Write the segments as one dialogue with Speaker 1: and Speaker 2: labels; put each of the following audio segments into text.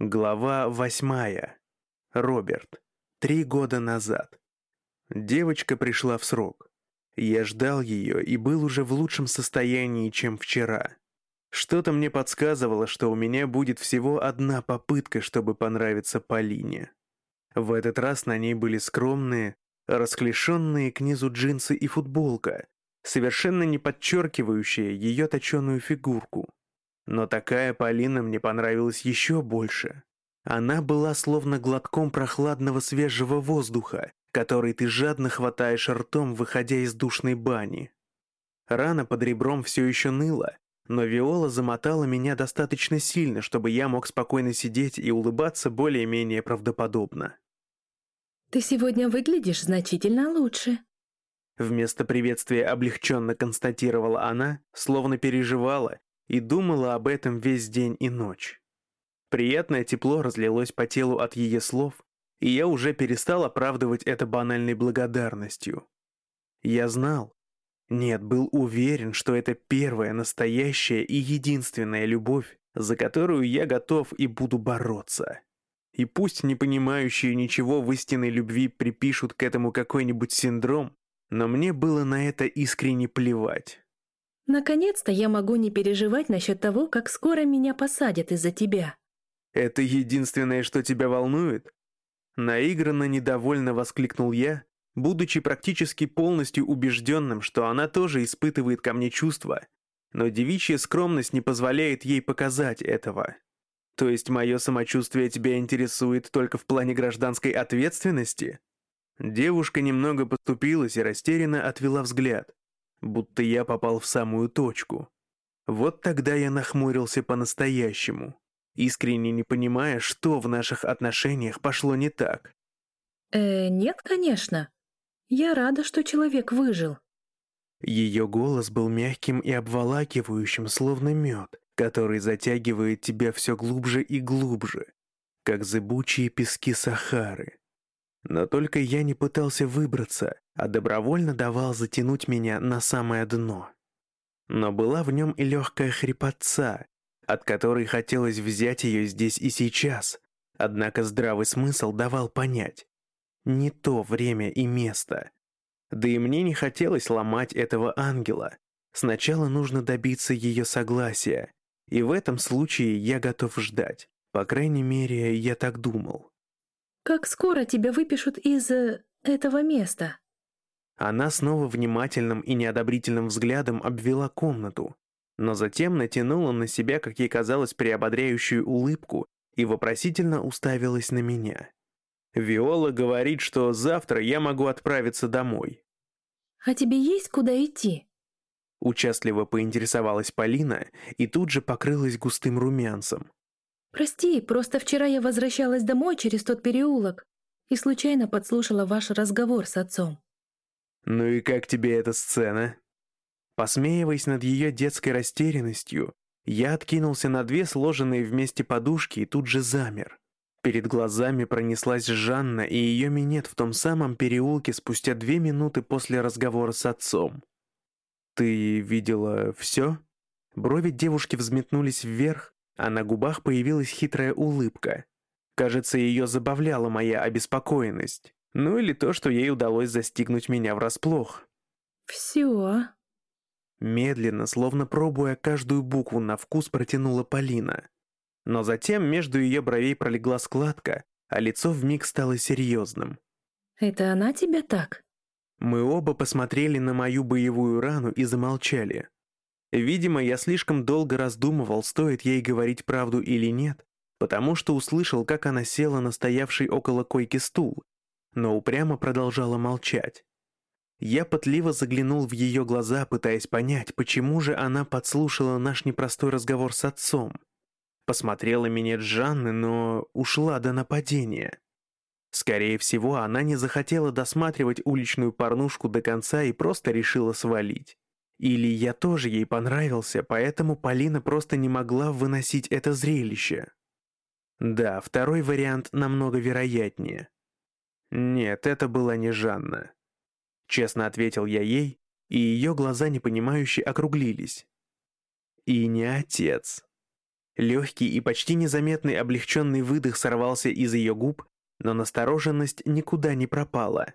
Speaker 1: Глава восьмая. Роберт. Три года назад. Девочка пришла в срок. Я ждал ее и был уже в лучшем состоянии, чем вчера. Что-то мне подсказывало, что у меня будет всего одна попытка, чтобы понравиться Полине. В этот раз на ней были скромные, расклешенные к низу джинсы и футболка, совершенно не подчеркивающие ее точеную фигурку. Но такая Полина мне понравилась еще больше. Она была словно глотком прохладного свежего воздуха, который ты жадно хватаешь ртом, выходя из душной бани. Рана под ребром все еще ныла, но Виола замотала меня достаточно сильно, чтобы я мог спокойно сидеть и улыбаться более-менее правдоподобно.
Speaker 2: «Ты сегодня выглядишь значительно лучше»,
Speaker 1: Вместо приветствия облегченно констатировала она, словно переживала и думала об этом весь день и ночь. Приятное тепло разлилось по телу от ее слов, и я уже перестал оправдывать это банальной благодарностью. Я знал, нет, был уверен, что это первая настоящая и единственная любовь, за которую я готов и буду бороться. И пусть не понимающие ничего в истинной любви припишут к этому какой-нибудь синдром, но мне было на это искренне плевать.
Speaker 2: «Наконец-то я могу не переживать насчет того, как скоро меня посадят из-за тебя».
Speaker 1: «Это единственное, что тебя волнует?» Наигранно недовольно воскликнул я, будучи практически полностью убежденным, что она тоже испытывает ко мне чувства, но девичья скромность не позволяет ей показать этого. То есть мое самочувствие тебя интересует только в плане гражданской ответственности? Девушка немного поступилась и растерянно отвела взгляд, будто я попал в самую точку. Вот тогда я нахмурился по-настоящему, искренне не понимая, что в наших отношениях пошло не так.
Speaker 2: «Э, нет, конечно. Я рада, что человек выжил».
Speaker 1: Ее голос был мягким и обволакивающим, словно мед, который затягивает тебя все глубже и глубже, как зыбучие пески Сахары. Но только я не пытался выбраться, а добровольно давал затянуть меня на самое дно. Но была в нем и легкая хрипотца, от которой хотелось взять ее здесь и сейчас, однако здравый смысл давал понять. Не то время и место. Да и мне не хотелось ломать этого ангела. Сначала нужно добиться ее согласия, и в этом случае я готов ждать. По крайней мере, я так думал.
Speaker 2: «Как скоро тебя выпишут из... Э, этого места?»
Speaker 1: Она снова внимательным и неодобрительным взглядом обвела комнату, но затем натянула на себя, как ей казалось, приободряющую улыбку и вопросительно уставилась на меня. «Виола говорит, что завтра я могу отправиться домой».
Speaker 2: «А тебе есть куда идти?»
Speaker 1: Участливо поинтересовалась Полина и тут же покрылась густым румянцем.
Speaker 2: «Прости, просто вчера я возвращалась домой через тот переулок и случайно подслушала ваш разговор с отцом».
Speaker 1: «Ну и как тебе эта сцена?» Посмеиваясь над ее детской растерянностью, я откинулся на две сложенные вместе подушки и тут же замер. Перед глазами пронеслась Жанна и ее минет в том самом переулке спустя две минуты после разговора с отцом. «Ты видела все?» Брови девушки взметнулись вверх, а на губах появилась хитрая улыбка. Кажется, ее забавляла моя обеспокоенность. Ну или то, что ей удалось застигнуть меня врасплох.
Speaker 2: «Все?»
Speaker 1: Медленно, словно пробуя каждую букву на вкус, протянула Полина. Но затем между ее бровей пролегла складка, а лицо вмиг стало серьезным.
Speaker 2: «Это она тебя так?»
Speaker 1: Мы оба посмотрели на мою боевую рану и замолчали. Видимо, я слишком долго раздумывал, стоит ей говорить правду или нет, потому что услышал, как она села на стоявший около койки стул, но упрямо продолжала молчать. Я пытливо заглянул в ее глаза, пытаясь понять, почему же она подслушала наш непростой разговор с отцом. Посмотрела меня Джанны, но ушла до нападения. Скорее всего, она не захотела досматривать уличную порнушку до конца и просто решила свалить. Или я тоже ей понравился, поэтому Полина просто не могла выносить это зрелище. Да, второй вариант намного вероятнее. Нет, это была не Жанна. Честно ответил я ей, и ее глаза непонимающе округлились. И не отец. Легкий и почти незаметный облегченный выдох сорвался из ее губ, но настороженность никуда не пропала.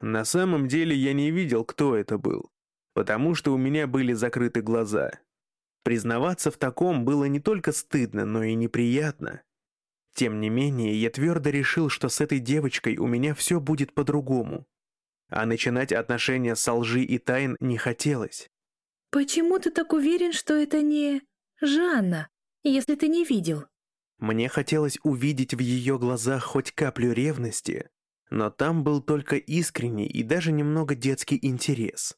Speaker 1: На самом деле я не видел, кто это был, потому что у меня были закрыты глаза. Признаваться в таком было не только стыдно, но и неприятно. Тем не менее, я твердо решил, что с этой девочкой у меня все будет по-другому. А начинать отношения со лжи и тайн не хотелось.
Speaker 2: «Почему ты так уверен, что это не Жанна, если ты не видел?»
Speaker 1: Мне хотелось увидеть в ее глазах хоть каплю ревности, но там был только искренний и даже немного детский интерес.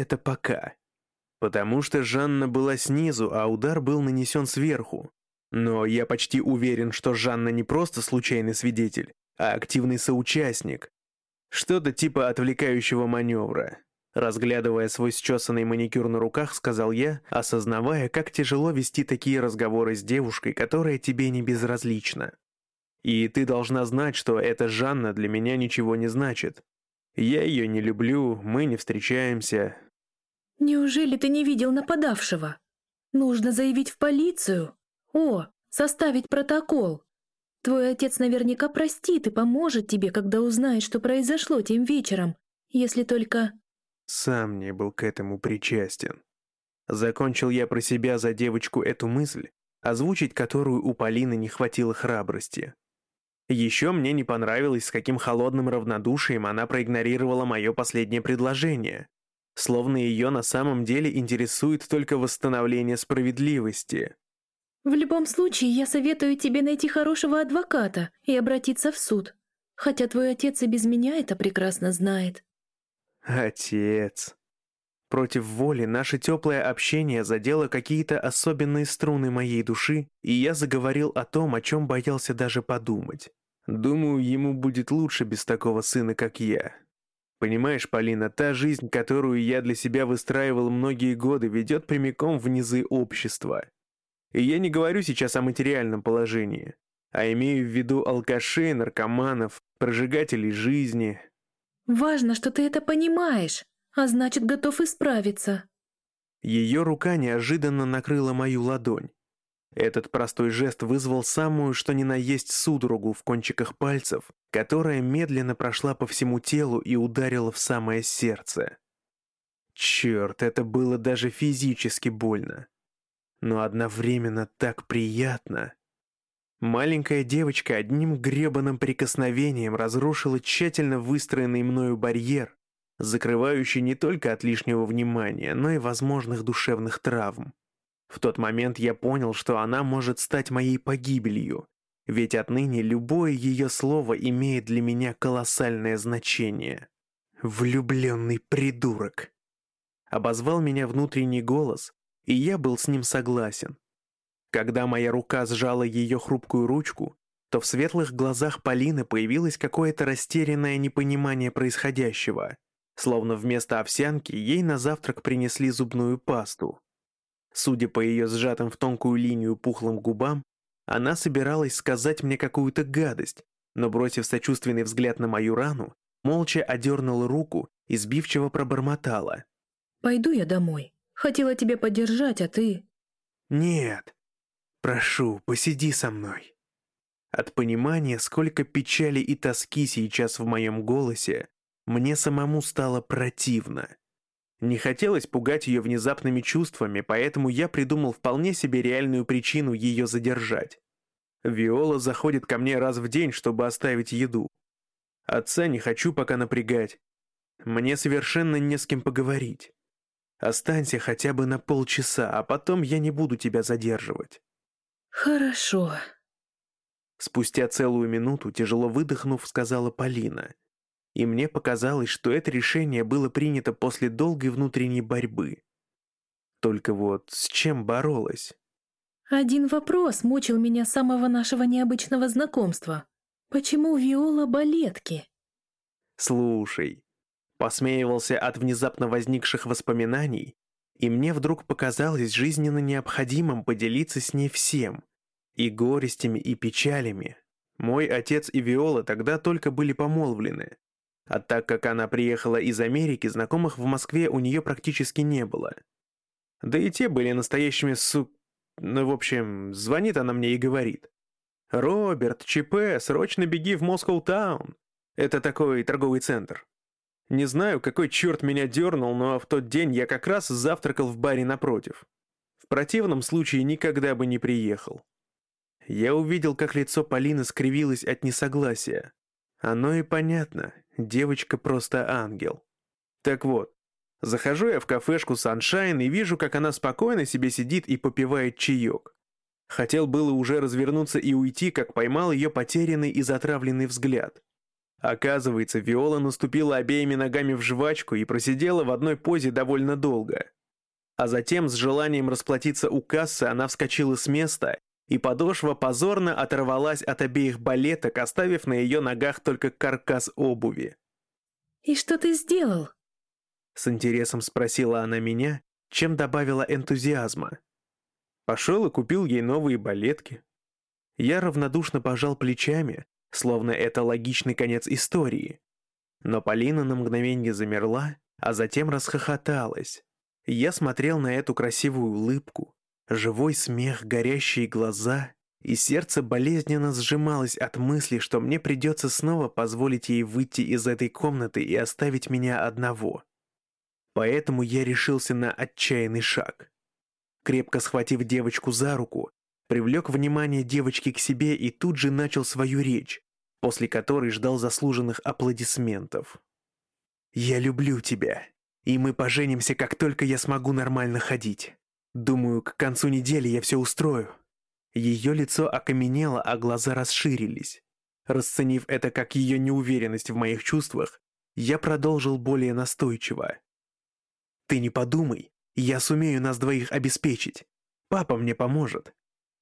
Speaker 1: Это пока. Потому что Жанна была снизу, а удар был нанесен сверху. Но я почти уверен, что Жанна не просто случайный свидетель, а активный соучастник. Что-то типа отвлекающего маневра. Разглядывая свой счесанный маникюр на руках, сказал я, осознавая, как тяжело вести такие разговоры с девушкой, которая тебе не безразлична. И ты должна знать, что эта Жанна для меня ничего не значит. Я ее не люблю, мы не встречаемся.
Speaker 2: Неужели ты не видел нападавшего? Нужно заявить в полицию. О, составить протокол. Твой отец наверняка простит и поможет тебе, когда узнает, что произошло тем вечером, если только...
Speaker 1: Сам не был к этому причастен. Закончил я про себя за девочку эту мысль, озвучить которую у Полины не хватило храбрости. Еще мне не понравилось, с каким холодным равнодушием она проигнорировала мое последнее предложение. Словно ее на самом деле интересует только восстановление справедливости.
Speaker 2: «В любом случае, я советую тебе найти хорошего адвоката и обратиться в суд. Хотя твой отец и без меня это прекрасно знает».
Speaker 1: Отец. Против воли наше теплое общение задело какие-то особенные струны моей души, и я заговорил о том, о чем боялся даже подумать. Думаю, ему будет лучше без такого сына, как я. Понимаешь, Полина, та жизнь, которую я для себя выстраивал многие годы, ведет прямиком в низы общества. И я не говорю сейчас о материальном положении, а имею в виду алкашей, наркоманов, прожигателей жизни,
Speaker 2: Важно, что ты это понимаешь, а значит, готов исправиться.
Speaker 1: Ее рука неожиданно накрыла мою ладонь. Этот простой жест вызвал самую, что ни на есть, судорогу в кончиках пальцев, которая медленно прошла по всему телу и ударила в самое сердце. Черт, это было даже физически больно. Но одновременно так приятно. Маленькая девочка одним гребаным прикосновением разрушила тщательно выстроенный мною барьер, закрывающий не только от лишнего внимания, но и возможных душевных травм. В тот момент я понял, что она может стать моей погибелью, ведь отныне любое ее слово имеет для меня колоссальное значение. «Влюбленный придурок!» Обозвал меня внутренний голос, и я был с ним согласен. Когда моя рука сжала ее хрупкую ручку, то в светлых глазах Полины появилось какое-то растерянное непонимание происходящего, словно вместо овсянки ей на завтрак принесли зубную пасту. Судя по ее сжатым в тонкую линию пухлым губам, она собиралась сказать мне какую-то гадость, но, бросив сочувственный взгляд на мою рану, молча одернула руку и сбивчиво пробормотала.
Speaker 2: «Пойду я домой. Хотела тебя поддержать, а ты...»
Speaker 1: «Нет, Прошу, посиди со мной». От понимания, сколько печали и тоски сейчас в моем голосе, мне самому стало противно. Не хотелось пугать ее внезапными чувствами, поэтому я придумал вполне себе реальную причину ее задержать. Виола заходит ко мне раз в день, чтобы оставить еду. Отца не хочу пока напрягать. Мне совершенно не с кем поговорить. Останься хотя бы на полчаса, а потом я не буду тебя задерживать.
Speaker 2: «Хорошо».
Speaker 1: Спустя целую минуту, тяжело выдохнув, сказала Полина. И мне показалось, что это решение было принято после долгой внутренней борьбы. Только вот с чем боролась?
Speaker 2: Один вопрос мучил меня с самого нашего необычного знакомства. Почему Виола балетки?
Speaker 1: Слушай, посмеивался от внезапно возникших воспоминаний, и мне вдруг показалось жизненно необходимым поделиться с ней всем. И горестями, и печалями. Мой отец и Виола тогда только были помолвлены. А так как она приехала из Америки, знакомых в Москве у нее практически не было. Да и те были настоящими су... Ну, в общем, звонит она мне и говорит. «Роберт, ЧП, срочно беги в Москоу-таун». Это такой торговый центр. Не знаю, какой черт меня дернул, но в тот день я как раз завтракал в баре напротив. В противном случае никогда бы не приехал. Я увидел, как лицо Полины скривилось от несогласия. Оно и понятно, девочка просто ангел. Так вот, захожу я в кафешку «Саншайн» и вижу, как она спокойно себе сидит и попивает чаек. Хотел было уже развернуться и уйти, как поймал ее потерянный и затравленный взгляд. Оказывается, Виола наступила обеими ногами в жвачку и просидела в одной позе довольно долго. А затем, с желанием расплатиться у кассы, она вскочила с места, и подошва позорно оторвалась от обеих балеток, оставив на ее ногах только каркас обуви.
Speaker 2: «И что ты сделал?»
Speaker 1: С интересом спросила она меня, чем добавила энтузиазма. Пошел и купил ей новые балетки. Я равнодушно пожал плечами, словно это логичный конец истории. Но Полина на мгновение замерла, а затем расхохоталась. Я смотрел на эту красивую улыбку, живой смех, горящие глаза, и сердце болезненно сжималось от мысли, что мне придется снова позволить ей выйти из этой комнаты и оставить меня одного. Поэтому я решился на отчаянный шаг. Крепко схватив девочку за руку, привлек внимание девочки к себе и тут же начал свою речь, после которой ждал заслуженных аплодисментов. «Я люблю тебя, и мы поженимся, как только я смогу нормально ходить. Думаю, к концу недели я все устрою». Ее лицо окаменело, а глаза расширились. Расценив это как ее неуверенность в моих чувствах, я продолжил более настойчиво. «Ты не подумай, я сумею нас двоих обеспечить. Папа мне поможет.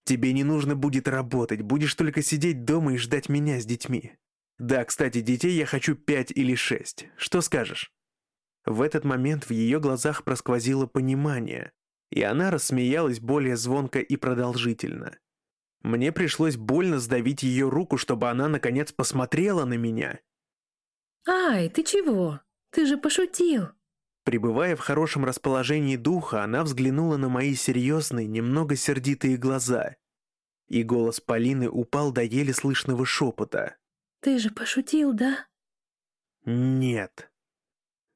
Speaker 1: Тебе не нужно будет работать, будешь только сидеть дома и ждать меня с детьми. Да, кстати, детей я хочу пять или шесть. Что скажешь?» В этот момент в ее глазах просквозило понимание, и она рассмеялась более звонко и продолжительно. Мне пришлось больно сдавить ее руку, чтобы она наконец посмотрела на меня.
Speaker 2: «Ай, ты чего? Ты же пошутил!»
Speaker 1: Пребывая в хорошем расположении духа, она взглянула на мои серьезные, немного сердитые глаза. И голос Полины упал до еле слышного шепота.
Speaker 2: «Ты же пошутил, да?»
Speaker 1: «Нет».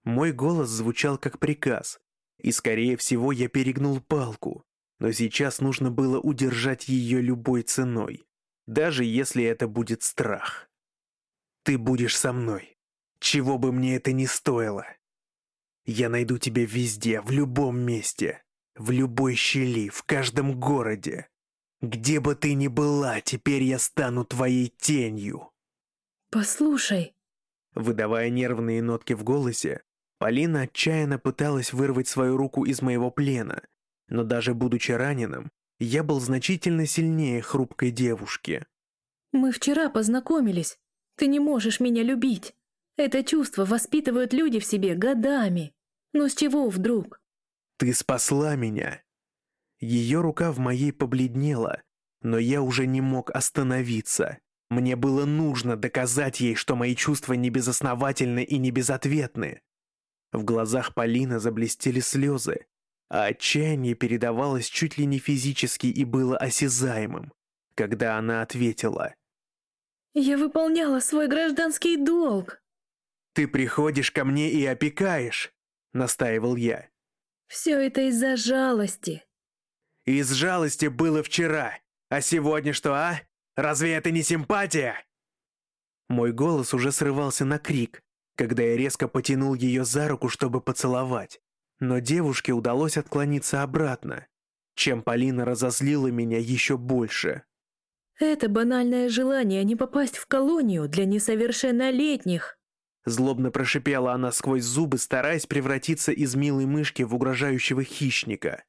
Speaker 1: Мой голос звучал как приказ, и, скорее всего, я перегнул палку, но сейчас нужно было удержать ее любой ценой, даже если это будет страх. «Ты будешь со мной, чего бы мне это ни стоило». Я найду тебя везде, в любом месте, в любой щели, в каждом городе. Где бы ты ни была, теперь я стану твоей тенью.
Speaker 2: Послушай.
Speaker 1: Выдавая нервные нотки в голосе, Полина отчаянно пыталась вырвать свою руку из моего плена, но даже будучи раненым, я был значительно сильнее хрупкой девушки.
Speaker 2: «Мы вчера познакомились. Ты не можешь меня любить. Это чувство воспитывают люди в себе годами. Но с чего вдруг?
Speaker 1: Ты спасла меня. Ее рука в моей побледнела, но я уже не мог остановиться. Мне было нужно доказать ей, что мои чувства не безосновательны и не безответны. В глазах Полины заблестели слезы, а отчаяние передавалось чуть ли не физически и было осязаемым, когда она ответила.
Speaker 2: «Я выполняла свой гражданский долг».
Speaker 1: «Ты приходишь ко мне и опекаешь», — настаивал я.
Speaker 2: «Все это из-за жалости».
Speaker 1: «Из жалости было вчера, а сегодня что, а? Разве это не симпатия?» Мой голос уже срывался на крик, когда я резко потянул ее за руку, чтобы поцеловать. Но девушке удалось отклониться обратно, чем Полина разозлила меня еще больше.
Speaker 2: «Это банальное желание не попасть в колонию для несовершеннолетних»,
Speaker 1: Злобно прошипела она сквозь зубы, стараясь превратиться из милой мышки в угрожающего хищника.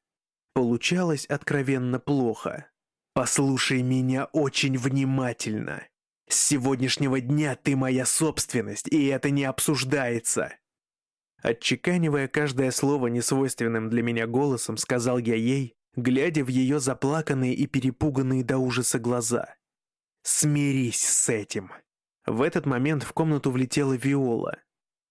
Speaker 1: Получалось откровенно плохо. «Послушай меня очень внимательно. С сегодняшнего дня ты моя собственность, и это не обсуждается». Отчеканивая каждое слово несвойственным для меня голосом, сказал я ей, глядя в ее заплаканные и перепуганные до ужаса глаза. «Смирись с этим. В этот момент в комнату влетела Виола.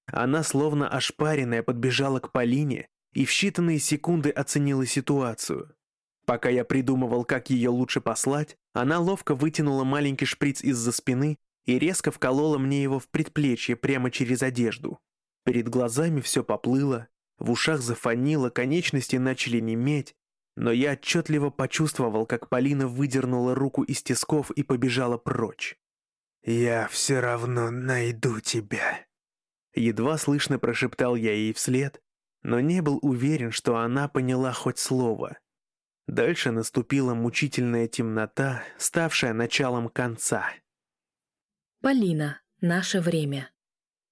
Speaker 1: Она, словно ошпаренная, подбежала к Полине и в считанные секунды оценила ситуацию. Пока я придумывал, как ее лучше послать, она ловко вытянула маленький шприц из-за спины и резко вколола мне его в предплечье прямо через одежду. Перед глазами все поплыло, в ушах зафонило, конечности начали неметь, но я отчетливо почувствовал, как Полина выдернула руку из тисков и побежала прочь. «Я все равно найду тебя», — едва слышно прошептал я ей вслед, но не был уверен, что она поняла хоть слово. Дальше наступила мучительная темнота, ставшая началом конца.
Speaker 2: Полина. Наше время.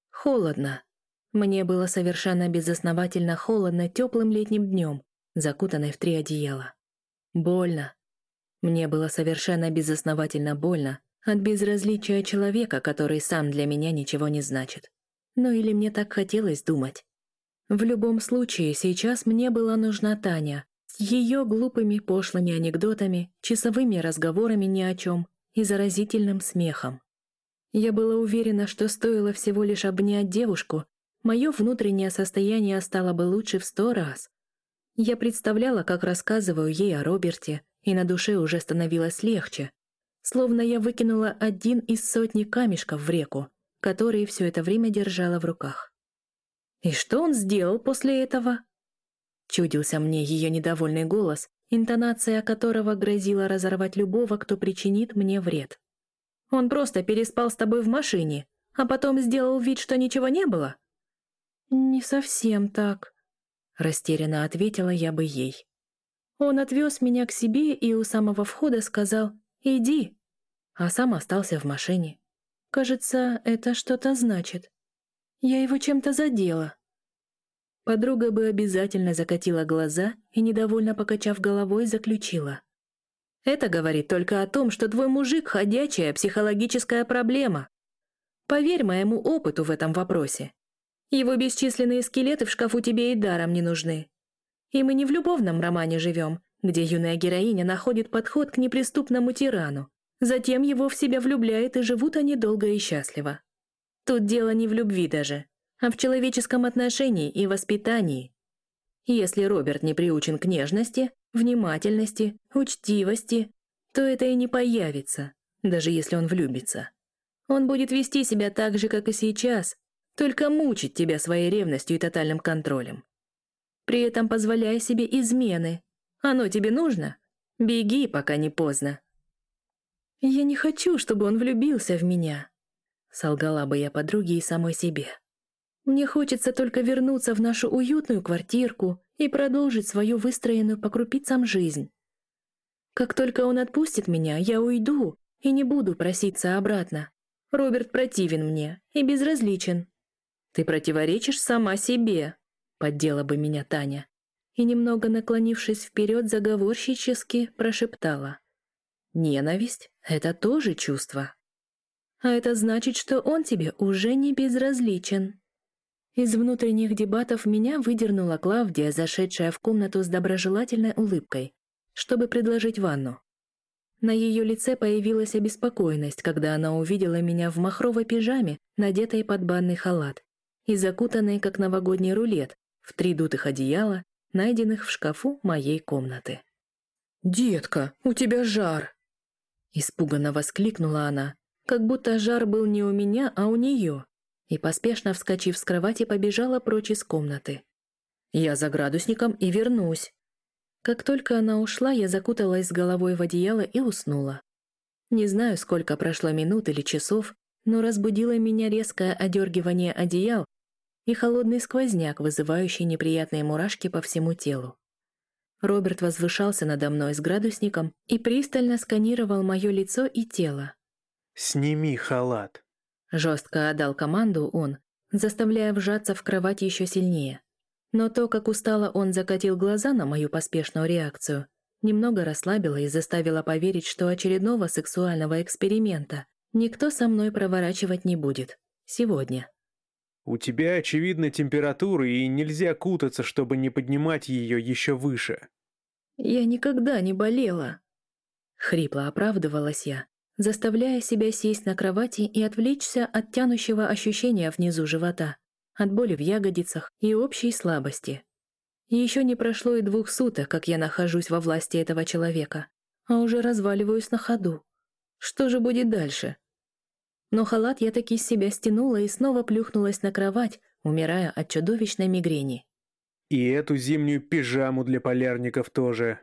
Speaker 2: Холодно. Мне было совершенно безосновательно холодно теплым летним днем, закутанной в три одеяла. Больно. Мне было совершенно безосновательно больно от безразличия человека, который сам для меня ничего не значит. Ну или мне так хотелось думать. В любом случае, сейчас мне была нужна Таня, ее глупыми пошлыми анекдотами, часовыми разговорами ни о чем и заразительным смехом. Я была уверена, что стоило всего лишь обнять девушку, мое внутреннее состояние стало бы лучше в сто раз. Я представляла, как рассказываю ей о Роберте, и на душе уже становилось легче, словно я выкинула один из сотни камешков в реку, которые все это время держала в руках. И что он сделал после этого? Чудился мне ее недовольный голос, интонация которого грозила разорвать любого, кто причинит мне вред. Он просто переспал с тобой в машине, а потом сделал вид, что ничего не было? Не совсем так, растерянно ответила я бы ей. Он отвез меня к себе и у самого входа сказал «иди», а сам остался в машине. Кажется, это что-то значит. Я его чем-то задела. Подруга бы обязательно закатила глаза и, недовольно покачав головой, заключила. «Это говорит только о том, что твой мужик – ходячая психологическая проблема. Поверь моему опыту в этом вопросе. Его бесчисленные скелеты в шкафу тебе и даром не нужны. И мы не в любовном романе живем, где юная героиня находит подход к неприступному тирану, затем его в себя влюбляет, и живут они долго и счастливо. Тут дело не в любви даже, а в человеческом отношении и воспитании. Если Роберт не приучен к нежности, внимательности, учтивости, то это и не появится, даже если он влюбится. Он будет вести себя так же, как и сейчас, только мучить тебя своей ревностью и тотальным контролем. При этом позволяя себе измены. Оно тебе нужно? Беги, пока не поздно. Я не хочу, чтобы он влюбился в меня. Солгала бы я подруге и самой себе. Мне хочется только вернуться в нашу уютную квартирку и продолжить свою выстроенную по крупицам жизнь. Как только он отпустит меня, я уйду и не буду проситься обратно. Роберт противен мне и безразличен. Ты противоречишь сама себе, поддела бы меня Таня. И немного наклонившись вперед, заговорщически прошептала. Ненависть — это тоже чувство. А это значит, что он тебе уже не безразличен. Из внутренних дебатов меня выдернула Клавдия, зашедшая в комнату с доброжелательной улыбкой, чтобы предложить ванну. На ее лице появилась обеспокоенность, когда она увидела меня в махровой пижаме, надетой под банный халат, и закутанной, как новогодний рулет, в три дутых одеяла, найденных в шкафу моей комнаты. «Детка, у тебя жар!» Испуганно воскликнула она, как будто жар был не у меня, а у нее и, поспешно вскочив с кровати, побежала прочь из комнаты. «Я за градусником и вернусь». Как только она ушла, я закуталась с головой в одеяло и уснула. Не знаю, сколько прошло минут или часов, но разбудило меня резкое одергивание одеял и холодный сквозняк, вызывающий неприятные мурашки по всему телу. Роберт возвышался надо мной с градусником и пристально сканировал мое лицо и тело.
Speaker 1: «Сними халат»,
Speaker 2: Жестко отдал команду он, заставляя вжаться в кровать еще сильнее. Но то, как устало он закатил глаза на мою поспешную реакцию, немного расслабило и заставило поверить, что очередного сексуального эксперимента никто со мной проворачивать не будет. Сегодня.
Speaker 1: «У тебя, очевидно, температура, и нельзя кутаться, чтобы не поднимать ее еще выше».
Speaker 2: «Я никогда не болела», — хрипло оправдывалась я, заставляя себя сесть на кровати и отвлечься от тянущего ощущения внизу живота, от боли в ягодицах и общей слабости. Еще не прошло и двух суток, как я нахожусь во власти этого человека, а уже разваливаюсь на ходу. Что же будет дальше? Но халат я таки с себя стянула и снова плюхнулась на кровать, умирая от чудовищной мигрени.
Speaker 1: И эту зимнюю пижаму для полярников тоже.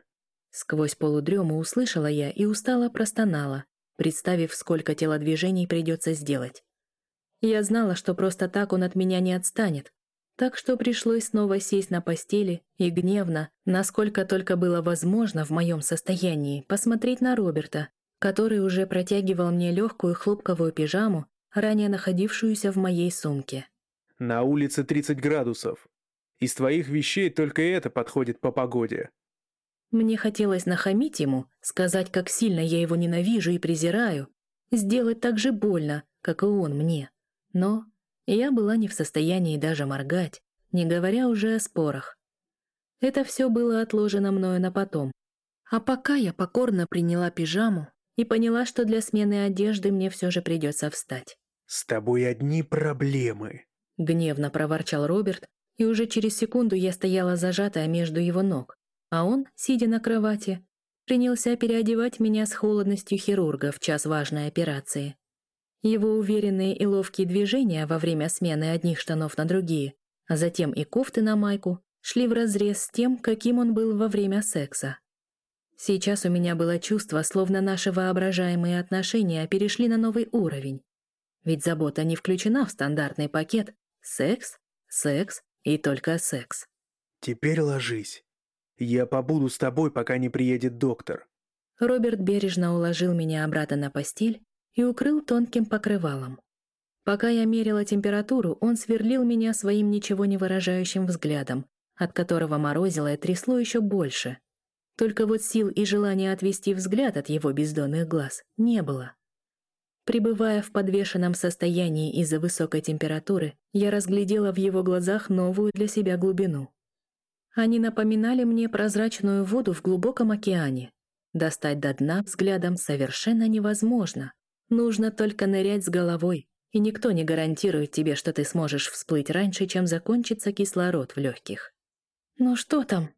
Speaker 2: Сквозь полудрему услышала я и устало простонала, представив, сколько телодвижений придется сделать. Я знала, что просто так он от меня не отстанет, так что пришлось снова сесть на постели и гневно, насколько только было возможно в моем состоянии, посмотреть на Роберта, который уже протягивал мне легкую хлопковую пижаму, ранее находившуюся в моей сумке.
Speaker 1: «На улице 30 градусов. Из твоих вещей только это подходит по погоде».
Speaker 2: Мне хотелось нахамить ему, сказать, как сильно я его ненавижу и презираю, сделать так же больно, как и он мне. Но я была не в состоянии даже моргать, не говоря уже о спорах. Это все было отложено мною на потом. А пока я покорно приняла пижаму и поняла, что для смены одежды мне все же придется встать.
Speaker 1: «С тобой одни проблемы», —
Speaker 2: гневно проворчал Роберт, и уже через секунду я стояла зажатая между его ног, а он, сидя на кровати, принялся переодевать меня с холодностью хирурга в час важной операции. Его уверенные и ловкие движения во время смены одних штанов на другие, а затем и кофты на майку, шли вразрез с тем, каким он был во время секса. Сейчас у меня было чувство, словно наши воображаемые отношения перешли на новый уровень. Ведь забота не включена в стандартный пакет «секс, секс и только секс».
Speaker 1: «Теперь ложись. Я побуду с тобой, пока не приедет доктор».
Speaker 2: Роберт бережно уложил меня обратно на постель и укрыл тонким покрывалом. Пока я мерила температуру, он сверлил меня своим ничего не выражающим взглядом, от которого морозило и трясло еще больше. Только вот сил и желания отвести взгляд от его бездонных глаз не было. Пребывая в подвешенном состоянии из-за высокой температуры, я разглядела в его глазах новую для себя глубину. Они напоминали мне прозрачную воду в глубоком океане. Достать до дна взглядом совершенно невозможно. Нужно только нырять с головой, и никто не гарантирует тебе, что ты сможешь всплыть раньше, чем закончится кислород в легких. «Ну что там?»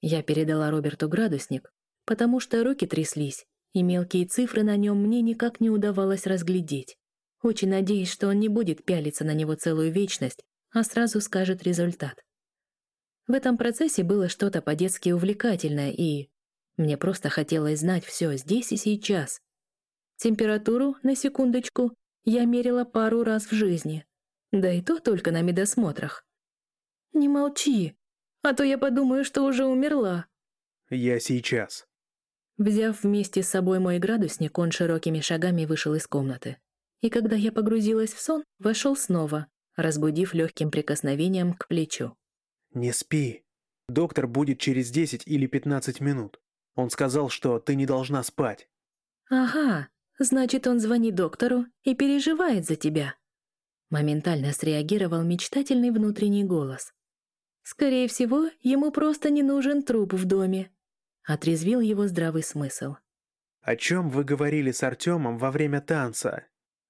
Speaker 2: Я передала Роберту градусник, потому что руки тряслись, и мелкие цифры на нем мне никак не удавалось разглядеть. Очень надеюсь, что он не будет пялиться на него целую вечность, а сразу скажет результат. В этом процессе было что-то по-детски увлекательное, и мне просто хотелось знать все здесь и сейчас, Температуру, на секундочку, я мерила пару раз в жизни. Да и то только на медосмотрах. «Не молчи, а то я подумаю, что уже умерла».
Speaker 1: «Я сейчас».
Speaker 2: Взяв вместе с собой мой градусник, он широкими шагами вышел из комнаты. И когда я погрузилась в сон, вошел снова, разбудив легким прикосновением к плечу.
Speaker 1: «Не спи. Доктор будет через 10 или 15 минут. Он сказал, что ты не должна спать».
Speaker 2: «Ага, Значит, он звонит доктору и переживает за тебя. Моментально среагировал мечтательный внутренний голос. Скорее всего, ему просто не нужен труп в доме. Отрезвил его здравый смысл.
Speaker 1: «О чем вы говорили с Артемом во время танца?»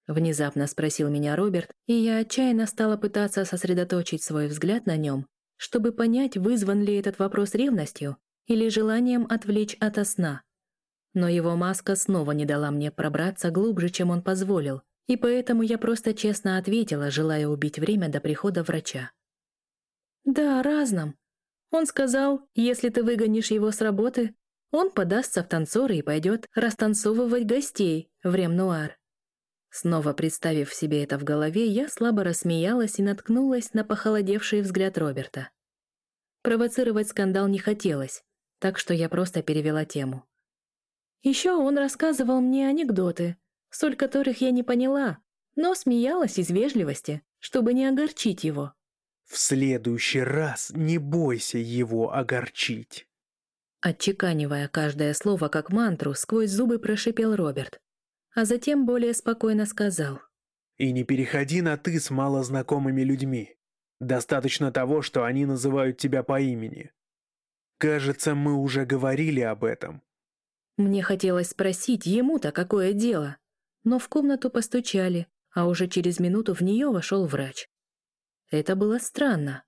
Speaker 2: Внезапно спросил меня Роберт, и я отчаянно стала пытаться сосредоточить свой взгляд на нем, чтобы понять, вызван ли этот вопрос ревностью или желанием отвлечь ото сна. Но его маска снова не дала мне пробраться глубже, чем он позволил, и поэтому я просто честно ответила, желая убить время до прихода врача. «Да, разным. Он сказал, если ты выгонишь его с работы, он подастся в танцоры и пойдет растанцовывать гостей в Ремнуар». Снова представив себе это в голове, я слабо рассмеялась и наткнулась на похолодевший взгляд Роберта. Провоцировать скандал не хотелось, так что я просто перевела тему. Еще он рассказывал мне анекдоты, соль которых я не поняла, но смеялась из вежливости, чтобы не огорчить его.
Speaker 1: «В следующий раз не бойся его огорчить».
Speaker 2: Отчеканивая каждое слово как мантру, сквозь зубы прошипел Роберт, а затем более спокойно сказал.
Speaker 1: «И не переходи на «ты» с малознакомыми людьми. Достаточно того, что они называют тебя по имени. Кажется, мы уже говорили об этом.
Speaker 2: Мне хотелось спросить, ему-то какое дело. Но в комнату постучали, а уже через минуту в нее вошел врач. Это было странно.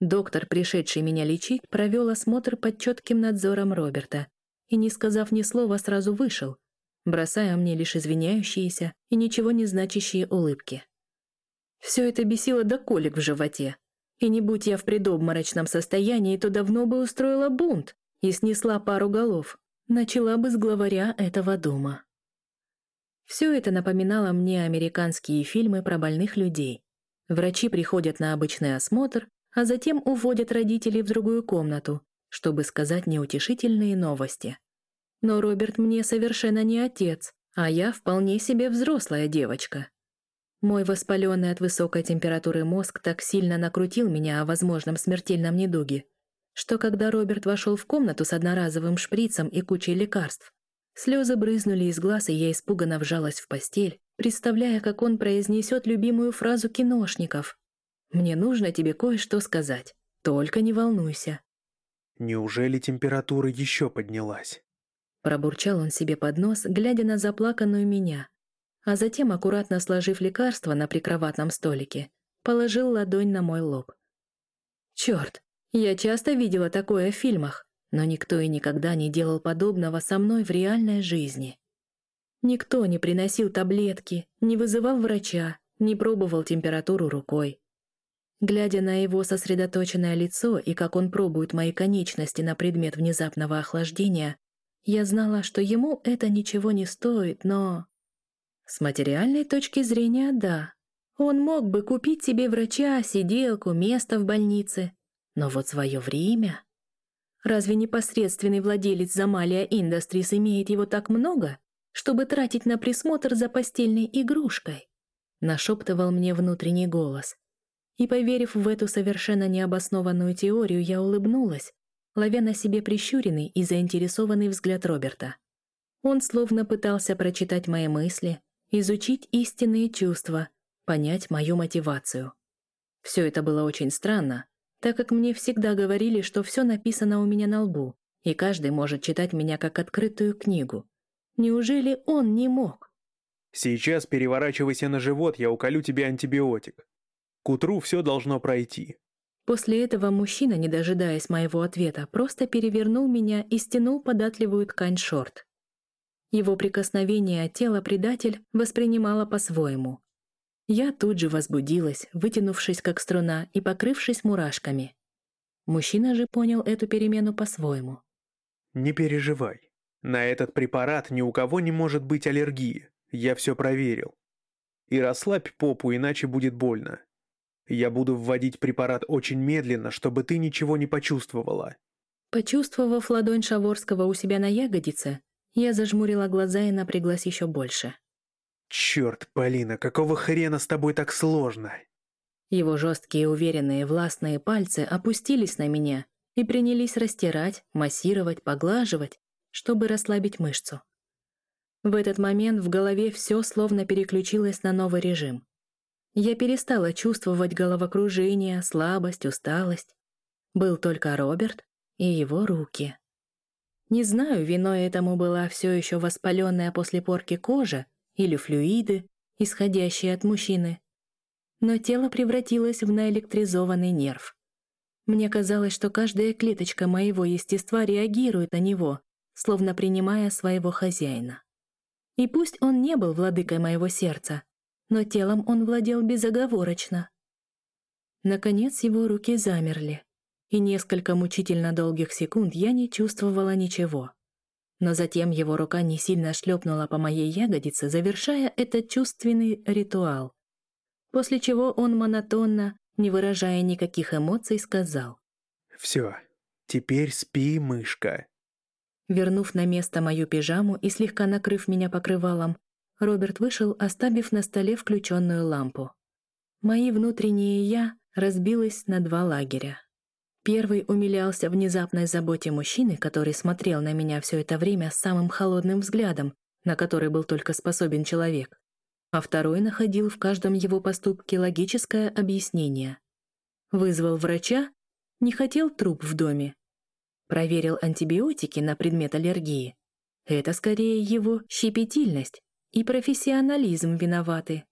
Speaker 2: Доктор, пришедший меня лечить, провел осмотр под четким надзором Роберта и, не сказав ни слова, сразу вышел, бросая мне лишь извиняющиеся и ничего не значащие улыбки. Все это бесило до колик в животе. И не будь я в предобморочном состоянии, то давно бы устроила бунт и снесла пару голов. Начала бы с главаря этого дома. Все это напоминало мне американские фильмы про больных людей. Врачи приходят на обычный осмотр, а затем уводят родителей в другую комнату, чтобы сказать неутешительные новости. Но Роберт мне совершенно не отец, а я вполне себе взрослая девочка. Мой воспаленный от высокой температуры мозг так сильно накрутил меня о возможном смертельном недуге, что когда Роберт вошел в комнату с одноразовым шприцем и кучей лекарств, слезы брызнули из глаз, и я испуганно вжалась в постель, представляя, как он произнесет любимую фразу киношников. «Мне нужно тебе кое-что сказать. Только не волнуйся».
Speaker 1: Неужели температура еще поднялась?
Speaker 2: Пробурчал он себе под нос, глядя на заплаканную меня, а затем, аккуратно сложив лекарство на прикроватном столике, положил ладонь на мой лоб. Черт, я часто видела такое в фильмах, но никто и никогда не делал подобного со мной в реальной жизни. Никто не приносил таблетки, не вызывал врача, не пробовал температуру рукой. Глядя на его сосредоточенное лицо и как он пробует мои конечности на предмет внезапного охлаждения, я знала, что ему это ничего не стоит, но... С материальной точки зрения, да. Он мог бы купить себе врача, сиделку, место в больнице. Но вот свое время... Разве непосредственный владелец Замалия Industries имеет его так много, чтобы тратить на присмотр за постельной игрушкой? Нашептывал мне внутренний голос. И, поверив в эту совершенно необоснованную теорию, я улыбнулась, ловя на себе прищуренный и заинтересованный взгляд Роберта. Он словно пытался прочитать мои мысли, изучить истинные чувства, понять мою мотивацию. Все это было очень странно, так как мне всегда говорили, что все написано у меня на лбу, и каждый может читать меня как открытую книгу. Неужели он не мог?
Speaker 1: Сейчас переворачивайся на живот, я уколю тебе антибиотик. К утру все должно пройти.
Speaker 2: После этого мужчина, не дожидаясь моего ответа, просто перевернул меня и стянул податливую ткань шорт. Его прикосновение тело предатель воспринимала по-своему. Я тут же возбудилась, вытянувшись как струна и покрывшись мурашками. Мужчина же понял эту перемену по-своему.
Speaker 1: «Не переживай. На этот препарат ни у кого не может быть аллергии. Я все проверил. И расслабь попу, иначе будет больно. Я буду вводить препарат очень медленно, чтобы ты ничего не почувствовала».
Speaker 2: Почувствовав ладонь Шаворского у себя на ягодице, я зажмурила глаза и напряглась еще больше.
Speaker 1: «Черт, Полина, какого хрена с тобой так сложно?»
Speaker 2: Его жесткие, уверенные, властные пальцы опустились на меня и принялись растирать, массировать, поглаживать, чтобы расслабить мышцу. В этот момент в голове все словно переключилось на новый режим. Я перестала чувствовать головокружение, слабость, усталость. Был только Роберт и его руки. Не знаю, виной этому была все еще воспаленная после порки кожа или флюиды, исходящие от мужчины. Но тело превратилось в наэлектризованный нерв. Мне казалось, что каждая клеточка моего естества реагирует на него, словно принимая своего хозяина. И пусть он не был владыкой моего сердца, но телом он владел безоговорочно. Наконец его руки замерли и несколько мучительно долгих секунд я не чувствовала ничего. Но затем его рука не сильно шлепнула по моей ягодице, завершая этот чувственный ритуал. После чего он монотонно, не выражая никаких эмоций, сказал.
Speaker 1: «Все, теперь спи, мышка».
Speaker 2: Вернув на место мою пижаму и слегка накрыв меня покрывалом, Роберт вышел, оставив на столе включенную лампу. Мои внутренние «я» разбилось на два лагеря. Первый умилялся внезапной заботе мужчины, который смотрел на меня все это время с самым холодным взглядом, на который был только способен человек. А второй находил в каждом его поступке логическое объяснение. Вызвал врача, не хотел труп в доме. Проверил антибиотики на предмет аллергии. Это скорее его щепетильность и профессионализм виноваты.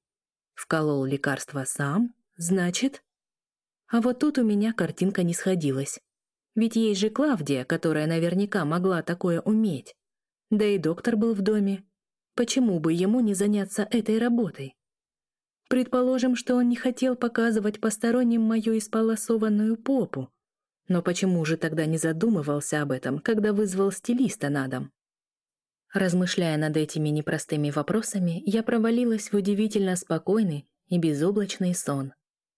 Speaker 2: Вколол лекарство сам, значит, А вот тут у меня картинка не сходилась. Ведь есть же Клавдия, которая наверняка могла такое уметь. Да и доктор был в доме. Почему бы ему не заняться этой работой? Предположим, что он не хотел показывать посторонним мою исполосованную попу. Но почему же тогда не задумывался об этом, когда вызвал стилиста на дом? Размышляя над этими непростыми вопросами, я провалилась в удивительно спокойный и безоблачный сон.